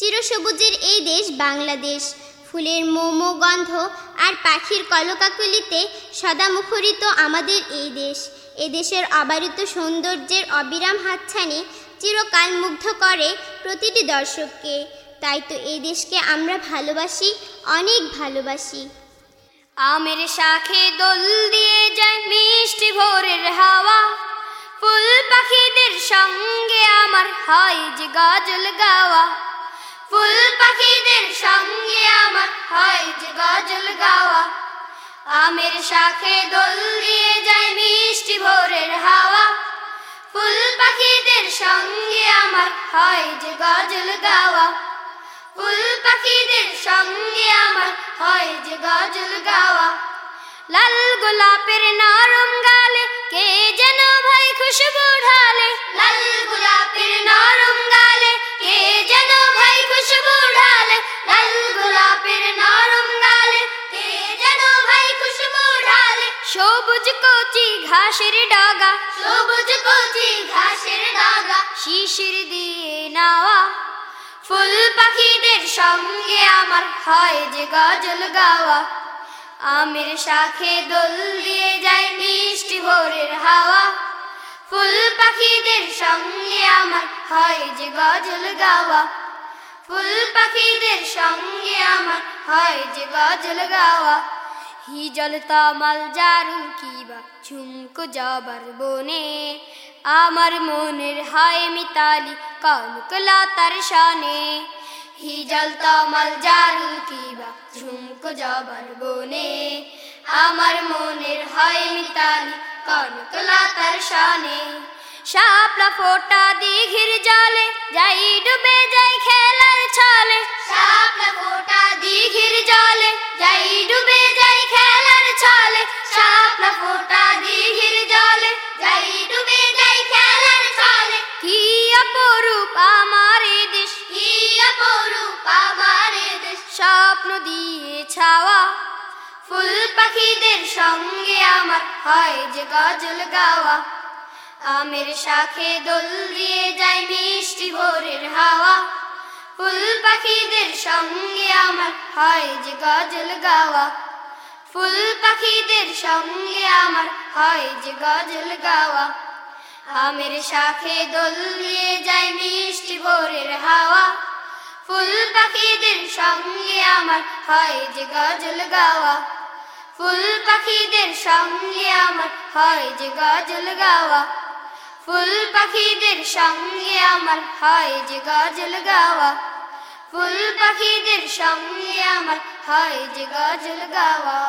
চিরসবুজের এই দেশ বাংলাদেশ। ফুলের মোমো গন্ধ আর পাখির কলকাকলিতে সদা মুখরিত আমাদের এই দেশ। এ দেশের অবারিত সৌন্দর্যের অবিরাম হাতছানি চিরকাল মুগ্ধ করে প্রতিটি দর্শককে। তাই তো এই দেশকে আমরা ভালোবাসি, অনেক ভালোবাসি। আমের শাখে দোল দিয়ে যায় মিষ্টি ভোরের হাওয়া। ফুল পাখিদের সঙ্গে আমার হয় যে গজল গাওয়া। ফুল পাখিদের সঙ্গে আমার হয় যে গজল গাওয়া। আমের শাখে দোল দিয়ে যায় মিষ্টি ভোরের হাওয়া। ফুল পাখিদের সঙ্গে আমার হয় যে গজল গাওয়া। ফুল পাখিদের সঙ্গে আমার হয় যে গজল গাওয়া। লাল গোলাপের নরম গালে সবুজ কচি ঘাসের ডগা। সবুজ কচি ঘাসের ডগা। শিশির দিয়ে নাওয়া। ফুল পাখিদের সঙ্গে আমার হয় যে গজল গাওয়া। আমের শাখে দোল দিয়ে যায় মিষ্টি ভোরের হাওয়া। ফুল পাখিদের সঙ্গে আমার হয় যে গজল গাওয়া। ফুল পাখিদের সঙ্গে আমার হয় যে গজল গাওয়া। হিজল তামাল জারুল কিবা, ঝুমকো যাবার বনে। আমার মনের হায় মিতালি কনকলা তার শানে। হিজল তামাল জারুল কিবা, ঝুমকো যাবার বনে। আমার মনের হায় মিতালি কনকলা তার শানে। শাপলা ফোটা দিঘির জলে, যাই ডুবে যাই খেলার ছলে। শাপলা ফোটা দিঘির জলে, যাই ডুবে স্বপ্ন দিয়ে ছাওয়া। ফুল পাখিদের সঙ্গে আমার হয় যে গজল গাওয়া। আমের শাখে দোল দিয়ে যায় মিষ্টি ভোরের হাওয়া। ফুল পাখিদের সঙ্গে আমার হয় যে গজল গাওয়া। ফুল পাখিদের সঙ্গে আমার হয় যে গজল গাওয়া। আমের শাখে দোল দিয়ে যায় মিষ্টি ভোরের হাওয়া। ফুল পাখিদের সঙ্গে আমার হয় যে গজল গাওয়া। ফুল পাখিদের সঙ্গে আমার হয় যে গজল গাওয়া। ফুল পাখিদের সঙ্গে আমার হয় যে গজল গাওয়া। ফুল পাখিদের সঙ্গে আমার হয় যে গজল গাওয়া।